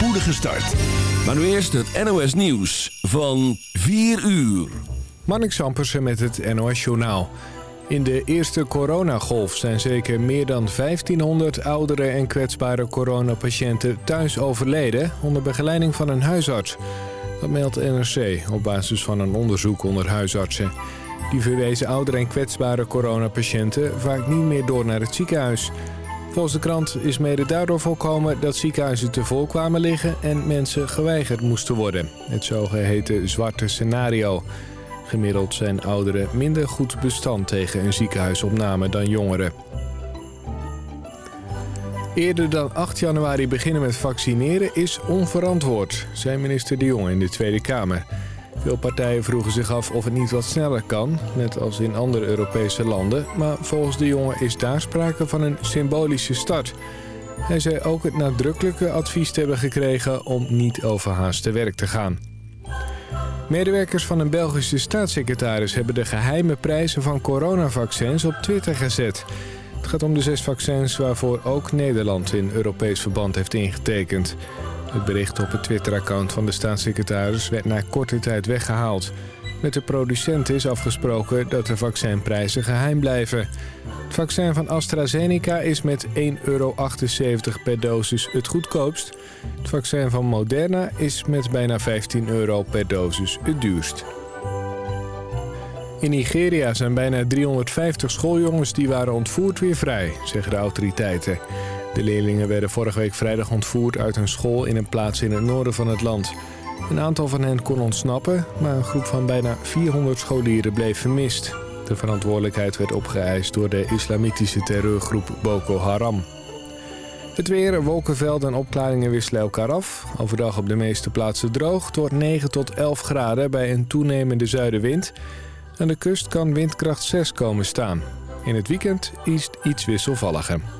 spoedige start. Maar nu eerst het NOS Nieuws van 4 uur. Marnik Sampersen met het NOS Journaal. In de eerste coronagolf zijn zeker meer dan 1500 oudere en kwetsbare coronapatiënten thuis overleden... onder begeleiding van een huisarts. Dat meldt NRC op basis van een onderzoek onder huisartsen. Die verwezen oudere en kwetsbare coronapatiënten vaak niet meer door naar het ziekenhuis... Volgens de krant is mede daardoor voorkomen dat ziekenhuizen te vol kwamen liggen en mensen geweigerd moesten worden. Het zogeheten zwarte scenario. Gemiddeld zijn ouderen minder goed bestand tegen een ziekenhuisopname dan jongeren. Eerder dan 8 januari beginnen met vaccineren is onverantwoord, zei minister De Jong in de Tweede Kamer. Veel partijen vroegen zich af of het niet wat sneller kan, net als in andere Europese landen. Maar volgens de jongen is daar sprake van een symbolische start. Hij zei ook het nadrukkelijke advies te hebben gekregen om niet overhaast te werk te gaan. Medewerkers van een Belgische staatssecretaris hebben de geheime prijzen van coronavaccins op Twitter gezet. Het gaat om de zes vaccins waarvoor ook Nederland in Europees verband heeft ingetekend. Het bericht op het Twitter-account van de staatssecretaris werd na korte tijd weggehaald. Met de producenten is afgesproken dat de vaccinprijzen geheim blijven. Het vaccin van AstraZeneca is met 1,78 euro per dosis het goedkoopst. Het vaccin van Moderna is met bijna 15 euro per dosis het duurst. In Nigeria zijn bijna 350 schooljongens die waren ontvoerd weer vrij, zeggen de autoriteiten. De leerlingen werden vorige week vrijdag ontvoerd uit een school in een plaats in het noorden van het land. Een aantal van hen kon ontsnappen, maar een groep van bijna 400 scholieren bleef vermist. De verantwoordelijkheid werd opgeëist door de islamitische terreurgroep Boko Haram. Het weer, wolkenvelden en opklaringen wisselen elkaar af. Overdag op de meeste plaatsen droog. Wordt 9 tot 11 graden bij een toenemende zuidenwind. Aan de kust kan windkracht 6 komen staan. In het weekend is iets wisselvalliger.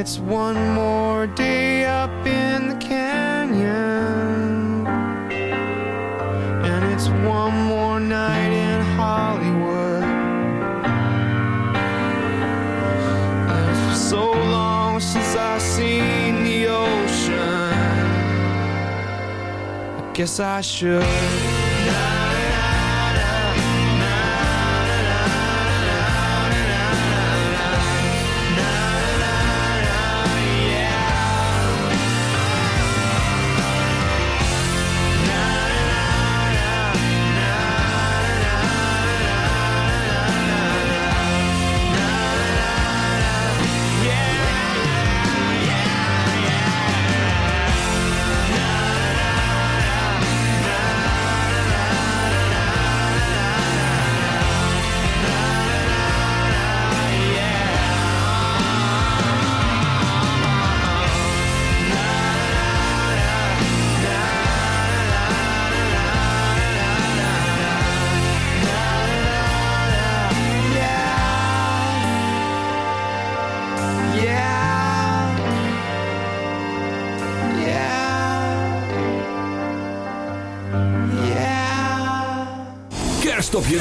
It's one more day up in the canyon. And it's one more night in Hollywood. It's so long since I've seen the ocean. I guess I should.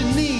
you need.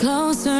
Closer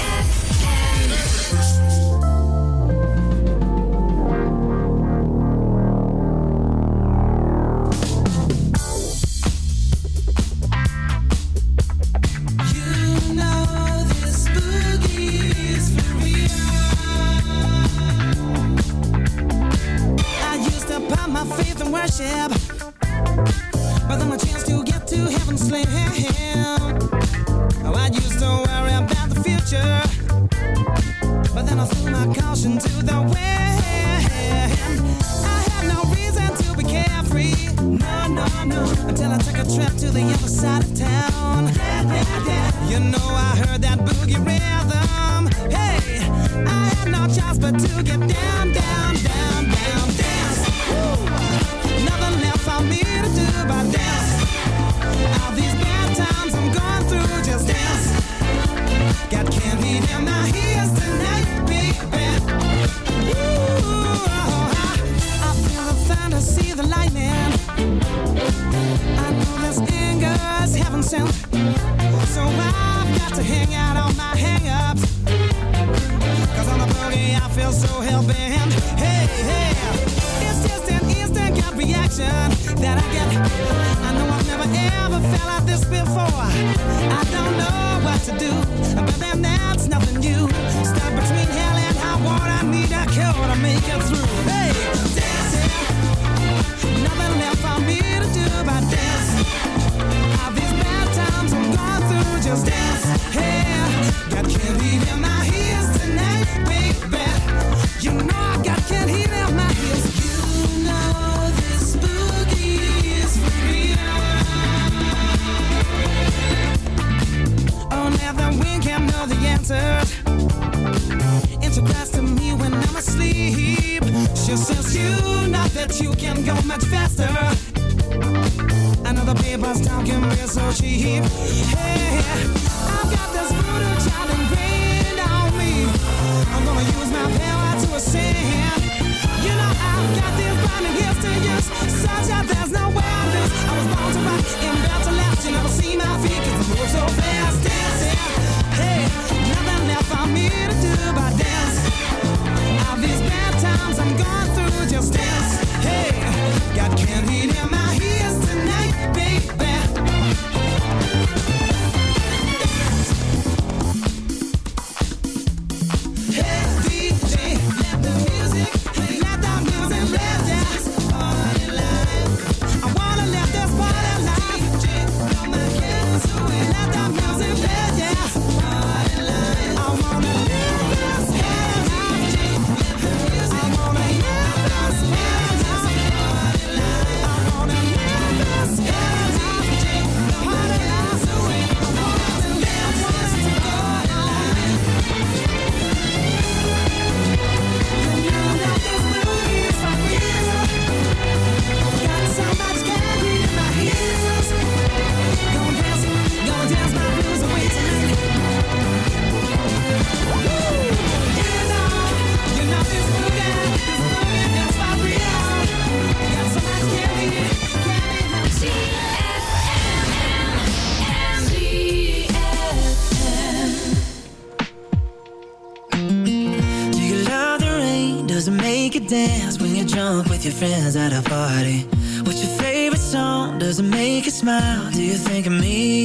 your friends at a party What's your favorite song? Does it make you smile? Do you think of me?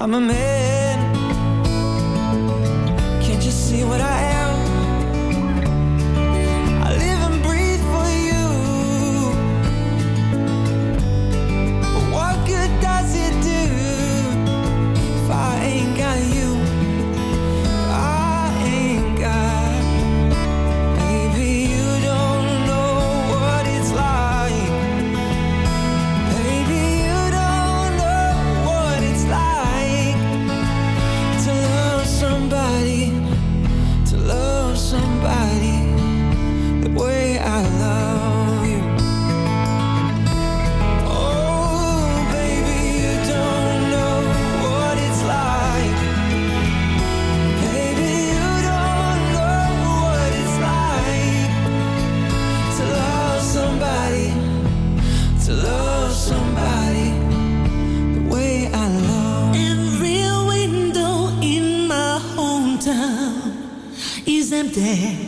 I'm a man. Can't you see what I am? There.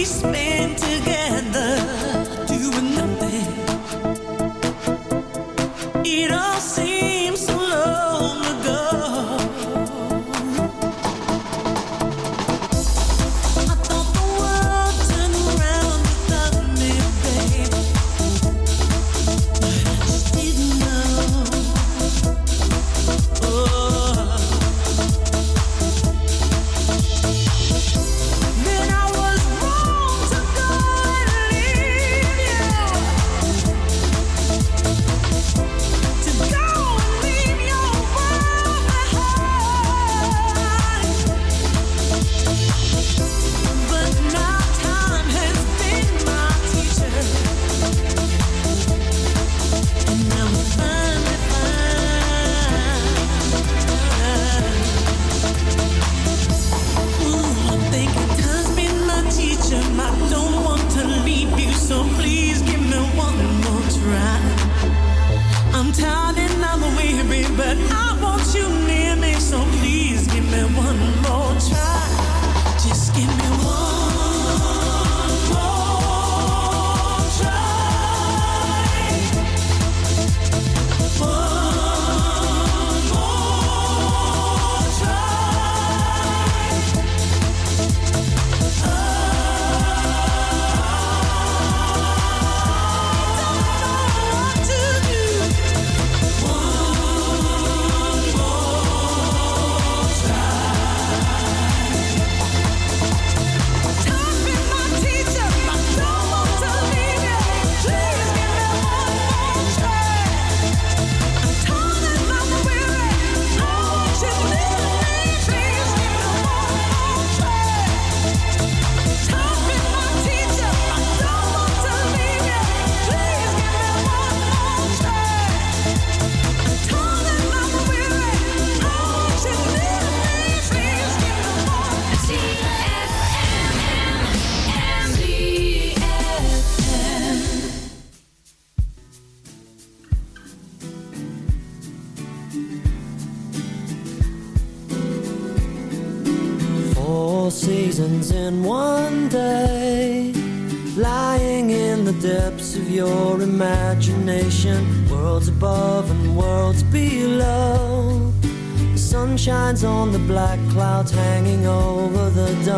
we spent